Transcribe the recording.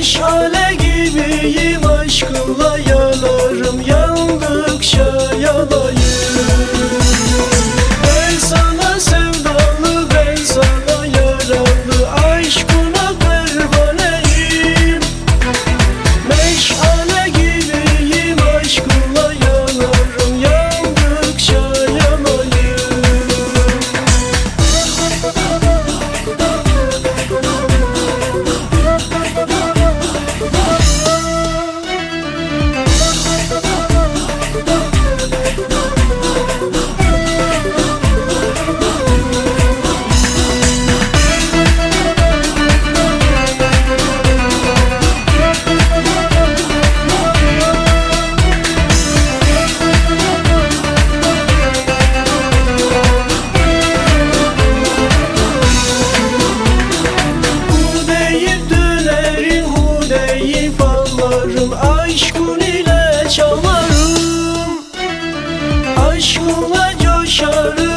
meşale gibiyim aşkınla ya. aşkınla coşarım